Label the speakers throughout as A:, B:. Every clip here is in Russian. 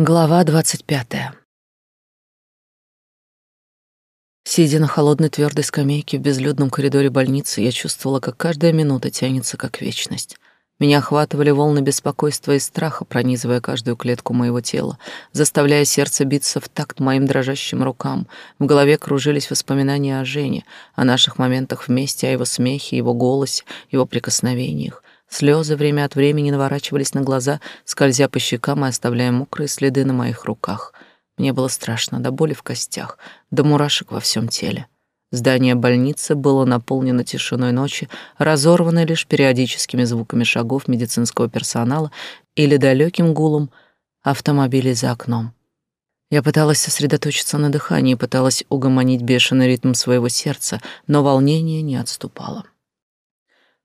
A: Глава двадцать пятая. Сидя на холодной твердой скамейке в безлюдном коридоре больницы, я чувствовала, как каждая минута тянется как вечность. Меня охватывали волны беспокойства и страха, пронизывая каждую клетку моего тела, заставляя сердце биться в такт моим дрожащим рукам. В голове кружились воспоминания о Жене, о наших моментах вместе, о его смехе, его голосе, его прикосновениях. Слезы время от времени наворачивались на глаза, скользя по щекам и оставляя мокрые следы на моих руках. Мне было страшно, до боли в костях, до мурашек во всем теле. Здание больницы было наполнено тишиной ночи, разорванной лишь периодическими звуками шагов медицинского персонала или далеким гулом автомобилей за окном. Я пыталась сосредоточиться на дыхании, пыталась угомонить бешеный ритм своего сердца, но волнение не отступало.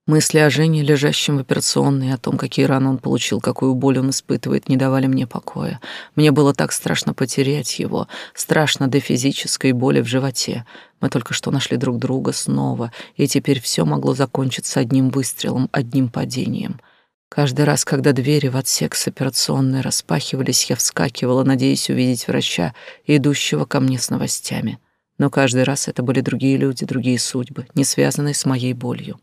A: Мысли о Жене, лежащем в операционной, о том, какие раны он получил, какую боль он испытывает, не давали мне покоя. Мне было так страшно потерять его, страшно до физической боли в животе. Мы только что нашли друг друга снова, и теперь все могло закончиться одним выстрелом, одним падением. Каждый раз, когда двери в отсек с операционной распахивались, я вскакивала, надеясь увидеть врача, идущего ко мне с новостями. Но каждый раз это были другие люди, другие судьбы, не связанные с моей болью.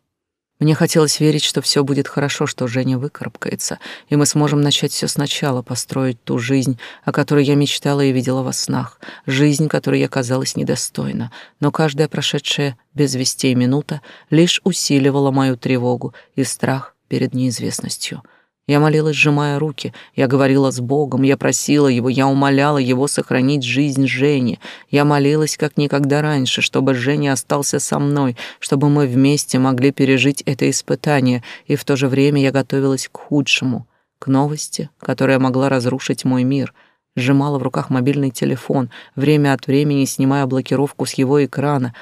A: Мне хотелось верить, что все будет хорошо, что Женя выкарабкается, и мы сможем начать все сначала, построить ту жизнь, о которой я мечтала и видела во снах, жизнь, которой я казалась недостойна. Но каждая прошедшая без вестей минута лишь усиливала мою тревогу и страх перед неизвестностью — я молилась, сжимая руки. Я говорила с Богом, я просила Его, я умоляла Его сохранить жизнь Жени. Я молилась, как никогда раньше, чтобы Женя остался со мной, чтобы мы вместе могли пережить это испытание, и в то же время я готовилась к худшему, к новости, которая могла разрушить мой мир — сжимала в руках мобильный телефон, время от времени снимая блокировку с его экрана,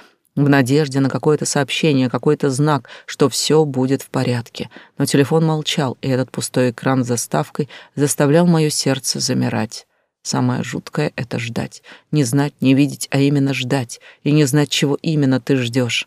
A: в надежде на какое-то сообщение, какой-то знак, что все будет в порядке. Но телефон молчал, и этот пустой экран с заставкой заставлял мое сердце замирать. Самое жуткое — это ждать. Не знать, не видеть, а именно ждать. И не знать, чего именно ты ждешь.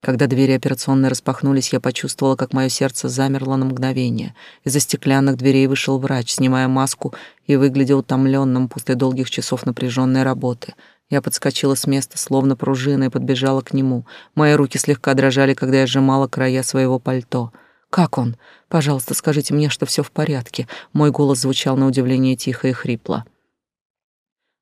A: Когда двери операционной распахнулись, я почувствовала, как мое сердце замерло на мгновение. Из-за стеклянных дверей вышел врач, снимая маску, и выглядел утомленным после долгих часов напряженной работы — я подскочила с места, словно пружина, и подбежала к нему. Мои руки слегка дрожали, когда я сжимала края своего пальто. «Как он? Пожалуйста, скажите мне, что все в порядке». Мой голос звучал на удивление тихо и хрипло.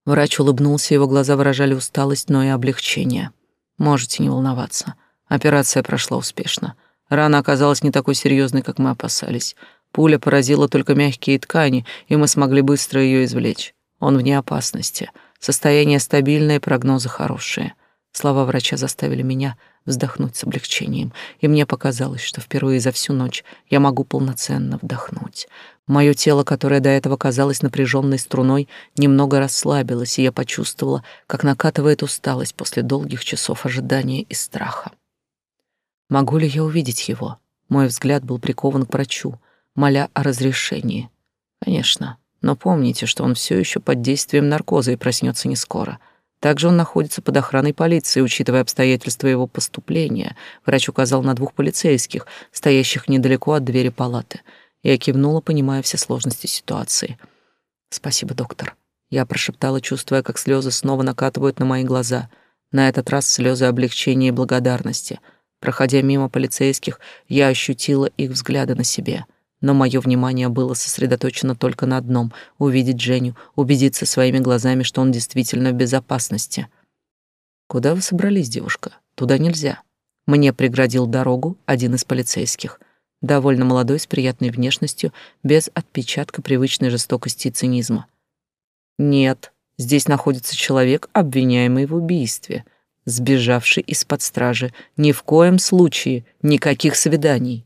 A: Врач улыбнулся, его глаза выражали усталость, но и облегчение. «Можете не волноваться. Операция прошла успешно. Рана оказалась не такой серьезной, как мы опасались. Пуля поразила только мягкие ткани, и мы смогли быстро ее извлечь. Он вне опасности». Состояние стабильное, прогнозы хорошие. Слова врача заставили меня вздохнуть с облегчением, и мне показалось, что впервые за всю ночь я могу полноценно вдохнуть. Мое тело, которое до этого казалось напряженной струной, немного расслабилось, и я почувствовала, как накатывает усталость после долгих часов ожидания и страха. Могу ли я увидеть его? Мой взгляд был прикован к врачу, моля о разрешении. Конечно, но помните, что он все еще под действием наркоза и проснется не скоро. Также он находится под охраной полиции, учитывая обстоятельства его поступления. Врач указал на двух полицейских, стоящих недалеко от двери палаты. Я кивнула, понимая все сложности ситуации. «Спасибо, доктор». Я прошептала, чувствуя, как слезы снова накатывают на мои глаза. На этот раз слезы облегчения и благодарности. Проходя мимо полицейских, я ощутила их взгляды на себе — но мое внимание было сосредоточено только на одном — увидеть Женю, убедиться своими глазами, что он действительно в безопасности. «Куда вы собрались, девушка? Туда нельзя». Мне преградил дорогу один из полицейских. Довольно молодой, с приятной внешностью, без отпечатка привычной жестокости и цинизма. «Нет, здесь находится человек, обвиняемый в убийстве», сбежавший из-под стражи. Ни в коем случае никаких свиданий.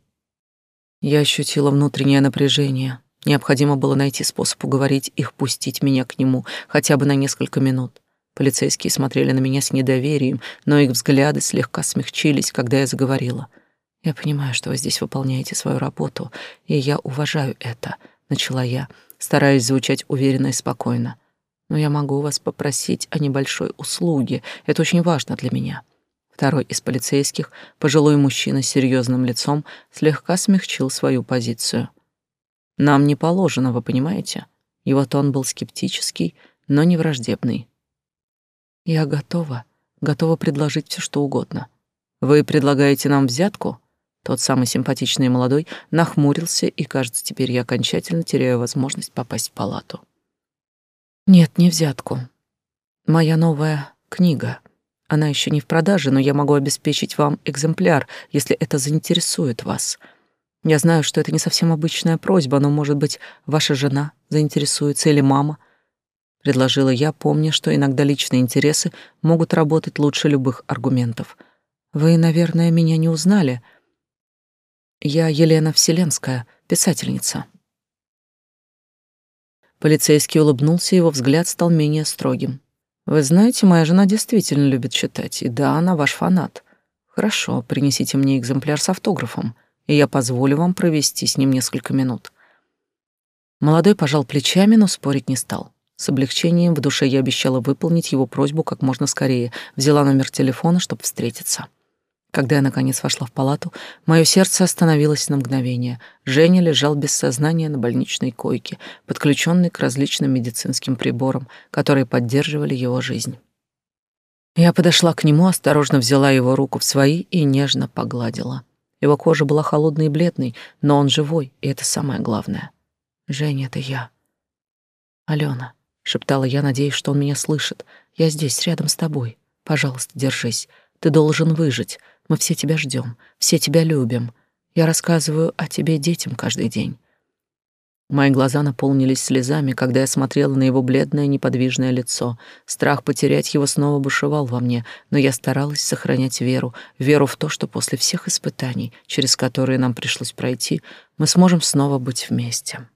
A: Я ощутила внутреннее напряжение. Необходимо было найти способ уговорить их пустить меня к нему хотя бы на несколько минут. Полицейские смотрели на меня с недоверием, но их взгляды слегка смягчились, когда я заговорила. «Я понимаю, что вы здесь выполняете свою работу, и я уважаю это», — начала я, стараясь звучать уверенно и спокойно. «Но я могу вас попросить о небольшой услуге. Это очень важно для меня». Второй из полицейских, пожилой мужчина с серьезным лицом, слегка смягчил свою позицию. «Нам не положено, вы понимаете? Его тон был скептический, но не враждебный. «Я готова, готова предложить все, что угодно. Вы предлагаете нам взятку?» Тот самый симпатичный и молодой нахмурился, и, кажется, теперь я окончательно теряю возможность попасть в палату. «Нет, не взятку. Моя новая книга. Она еще не в продаже, но я могу обеспечить вам экземпляр, если это заинтересует вас. Я знаю, что это не совсем обычная просьба, но, может быть, ваша жена заинтересуется или мама — предложила я, помня, что иногда личные интересы могут работать лучше любых аргументов. Вы, наверное, меня не узнали. Я Елена Вселенская, писательница. Полицейский улыбнулся, его взгляд стал менее строгим. Вы знаете, моя жена действительно любит читать, и да, она ваш фанат. Хорошо, принесите мне экземпляр с автографом, и я позволю вам провести с ним несколько минут. Молодой пожал плечами, но спорить не стал. С облегчением в душе я обещала выполнить его просьбу как можно скорее, взяла номер телефона, чтобы встретиться. Когда я, наконец, вошла в палату, мое сердце остановилось на мгновение. Женя лежал без сознания на больничной койке, подключенный к различным медицинским приборам, которые поддерживали его жизнь. Я подошла к нему, осторожно взяла его руку в свои и нежно погладила. Его кожа была холодной и бледной, но он живой, и это самое главное. «Женя, это я. Алена, шептала я, надеясь, что он меня слышит. Я здесь, рядом с тобой. Пожалуйста, держись. Ты должен выжить. Мы все тебя ждем, все тебя любим. Я рассказываю о тебе детям каждый день. Мои глаза наполнились слезами, когда я смотрела на его бледное неподвижное лицо. Страх потерять его снова бушевал во мне, но я старалась сохранять веру, веру в то, что после всех испытаний, через которые нам пришлось пройти, мы сможем снова быть вместе.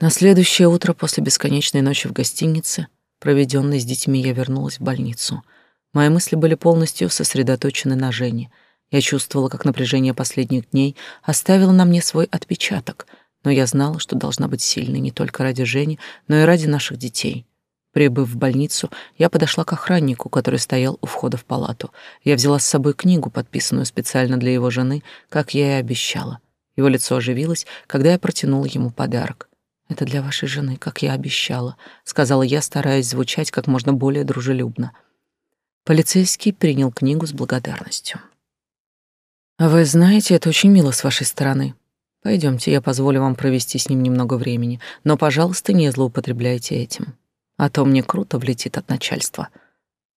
A: На следующее утро после бесконечной ночи в гостинице, проведенной с детьми, я вернулась в больницу. Мои мысли были полностью сосредоточены на Жене. Я чувствовала, как напряжение последних дней оставило на мне свой отпечаток, но я знала, что должна быть сильной не только ради Жени, но и ради наших детей. Прибыв в больницу, я подошла к охраннику, который стоял у входа в палату. Я взяла с собой книгу, подписанную специально для его жены, как я и обещала. Его лицо оживилось, когда я протянула ему подарок. «Это для вашей жены, как я обещала», — сказала я, стараясь звучать как можно более дружелюбно. Полицейский принял книгу с благодарностью. «Вы знаете, это очень мило с вашей стороны. Пойдемте, я позволю вам провести с ним немного времени, но, пожалуйста, не злоупотребляйте этим. А то мне круто влетит от начальства.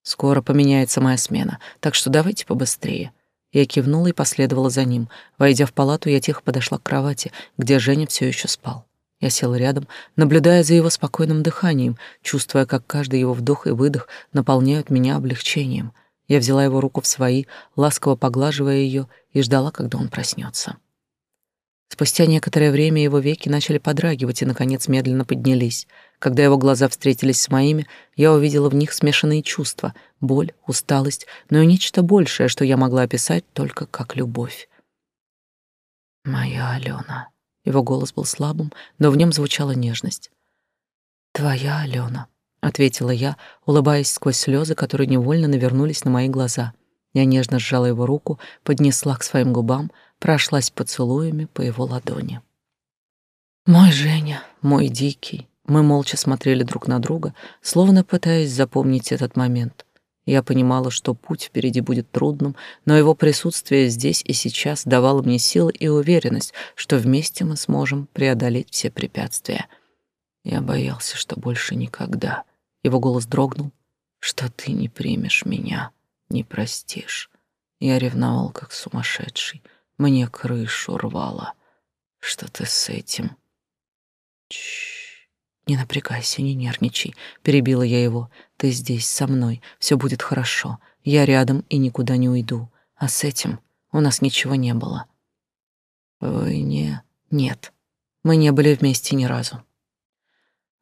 A: Скоро поменяется моя смена, так что давайте побыстрее». Я кивнула и последовала за ним. Войдя в палату, я тихо подошла к кровати, где Женя все еще спал. Я села рядом, наблюдая за его спокойным дыханием, чувствуя, как каждый его вдох и выдох наполняют меня облегчением. Я взяла его руку в свои, ласково поглаживая ее, и ждала, когда он проснется. Спустя некоторое время его веки начали подрагивать и, наконец, медленно поднялись. Когда его глаза встретились с моими, я увидела в них смешанные чувства — боль, усталость, но и нечто большее, что я могла описать только как любовь. «Моя Алена», его голос был слабым, но в нем звучала нежность. «Твоя Алена», — ответила я, улыбаясь сквозь слезы, которые невольно навернулись на мои глаза. Я нежно сжала его руку, поднесла к своим губам, прошлась поцелуями по его ладони. «Мой Женя, мой дикий». Мы молча смотрели друг на друга, словно пытаясь запомнить этот момент. Я понимала, что путь впереди будет трудным, но его присутствие здесь и сейчас давало мне силы и уверенность, что вместе мы сможем преодолеть все препятствия. Я боялся, что больше никогда. Его голос дрогнул, что ты не примешь меня, не простишь. Я ревновал, как сумасшедший. Мне крышу рвало. Что ты с этим? Чш. «Не напрягайся, не нервничай», — перебила я его. «Ты здесь, со мной, все будет хорошо. Я рядом и никуда не уйду. А с этим у нас ничего не было». «Вы не...» «Нет, мы не были вместе ни разу».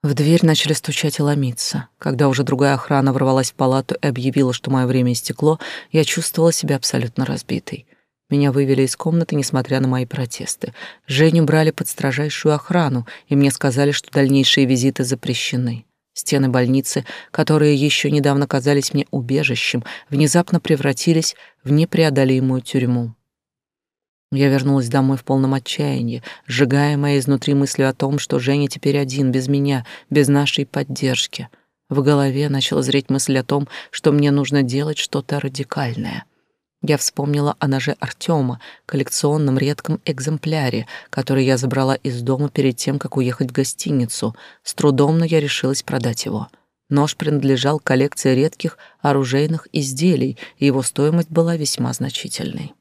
A: В дверь начали стучать и ломиться. Когда уже другая охрана ворвалась в палату и объявила, что мое время истекло, я чувствовала себя абсолютно разбитой. Меня вывели из комнаты, несмотря на мои протесты. Женю брали под строжайшую охрану, и мне сказали, что дальнейшие визиты запрещены. Стены больницы, которые еще недавно казались мне убежищем, внезапно превратились в непреодолимую тюрьму. Я вернулась домой в полном отчаянии, сжигаемая изнутри мыслью о том, что Женя теперь один, без меня, без нашей поддержки. В голове начала зреть мысль о том, что мне нужно делать что-то радикальное. Я вспомнила о ноже Артема, коллекционном редком экземпляре, который я забрала из дома перед тем, как уехать в гостиницу. С трудом, но я решилась продать его. Нож принадлежал коллекции редких оружейных изделий, и его стоимость была весьма значительной.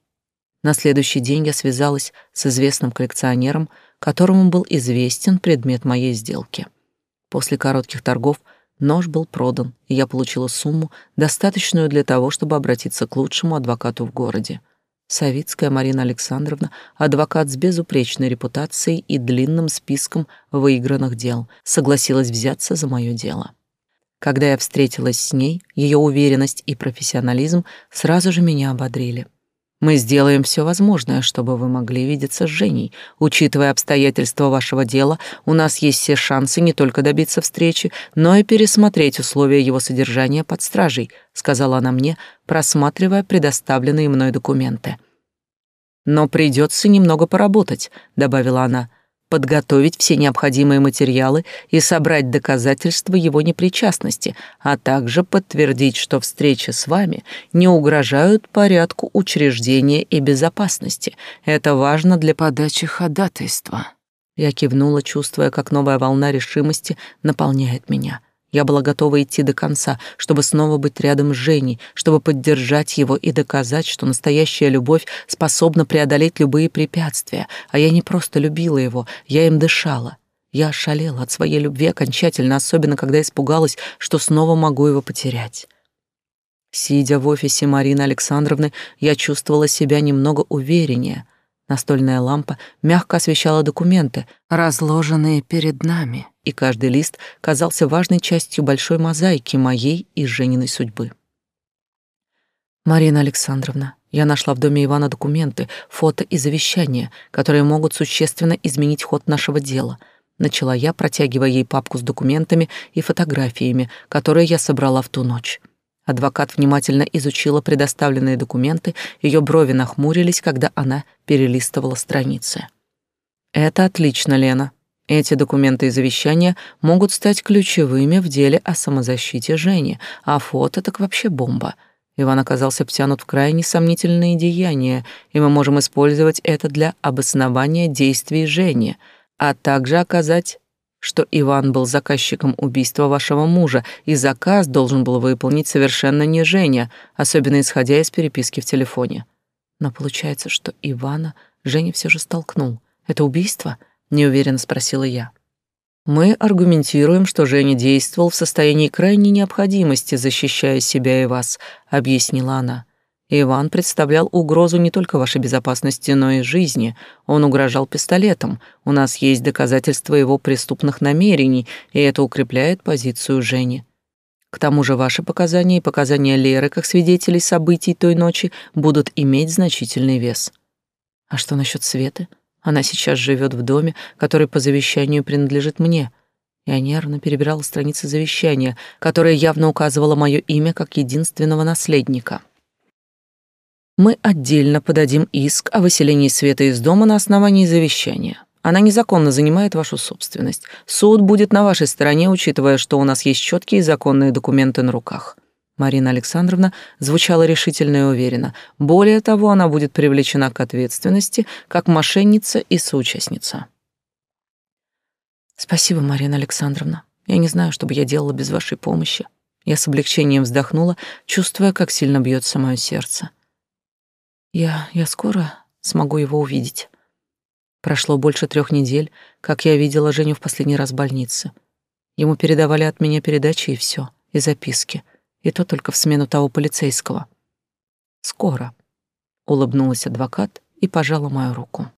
A: На следующий день я связалась с известным коллекционером, которому был известен предмет моей сделки. После коротких торгов нож был продан, и я получила сумму, достаточную для того, чтобы обратиться к лучшему адвокату в городе. Савицкая Марина Александровна, адвокат с безупречной репутацией и длинным списком выигранных дел, согласилась взяться за мое дело. Когда я встретилась с ней, ее уверенность и профессионализм сразу же меня ободрили. Мы сделаем все возможное, чтобы вы могли видеться с Женей. Учитывая обстоятельства вашего дела, у нас есть все шансы не только добиться встречи, но и пересмотреть условия его содержания под стражей, сказала она мне, просматривая предоставленные мной документы. Но придется немного поработать, добавила она подготовить все необходимые материалы и собрать доказательства его непричастности, а также подтвердить, что встречи с вами не угрожают порядку учреждения и безопасности. Это важно для подачи ходатайства. Я кивнула, чувствуя, как новая волна решимости наполняет меня — я была готова идти до конца, чтобы снова быть рядом с Женей, чтобы поддержать его и доказать, что настоящая любовь способна преодолеть любые препятствия. А я не просто любила его, я им дышала. Я ошалела от своей любви окончательно, особенно когда испугалась, что снова могу его потерять. Сидя в офисе Марины Александровны, я чувствовала себя немного увереннее. Настольная лампа мягко освещала документы, разложенные перед нами и каждый лист казался важной частью большой мозаики моей и Жениной судьбы. Марина Александровна, я нашла в доме Ивана документы, фото и завещания, которые могут существенно изменить ход нашего дела. Начала я, протягивая ей папку с документами и фотографиями, которые я собрала в ту ночь. Адвокат внимательно изучила предоставленные документы, ее брови нахмурились, когда она перелистывала страницы. «Это отлично, Лена», эти документы и завещания могут стать ключевыми в деле о самозащите Жени, а фото так вообще бомба. Иван оказался втянут в крайне сомнительные деяния, и мы можем использовать это для обоснования действий Жени, а также оказать что Иван был заказчиком убийства вашего мужа, и заказ должен был выполнить совершенно не Женя, особенно исходя из переписки в телефоне. Но получается, что Ивана Женя все же столкнул. Это убийство — неуверенно спросила я. Мы аргументируем, что Женя действовал в состоянии крайней необходимости, защищая себя и вас, объяснила она. Иван представлял угрозу не только вашей безопасности, но и жизни. Он угрожал пистолетом. У нас есть доказательства его преступных намерений, и это укрепляет позицию Жени. К тому же ваши показания и показания Леры как свидетелей событий той ночи будут иметь значительный вес. А что насчет Светы? Она сейчас живет в доме, который по завещанию принадлежит мне. Я нервно перебирала страницы завещания, которое явно указывало мое имя как единственного наследника. Мы отдельно подадим иск о выселении Света из дома на основании завещания. Она незаконно занимает вашу собственность. Суд будет на вашей стороне, учитывая, что у нас есть четкие законные документы на руках. Марина Александровна звучала решительно и уверенно. Более того, она будет привлечена к ответственности как мошенница и соучастница. Спасибо, Марина Александровна. Я не знаю, что бы я делала без вашей помощи. Я с облегчением вздохнула, чувствуя, как сильно бьется мое сердце. Я я скоро смогу его увидеть. Прошло больше трех недель, как я видела Женю в последний раз в больнице. Ему передавали от меня передачи и все, и записки — и то только в смену того полицейского. Скоро, улыбнулась адвокат и пожала мою руку.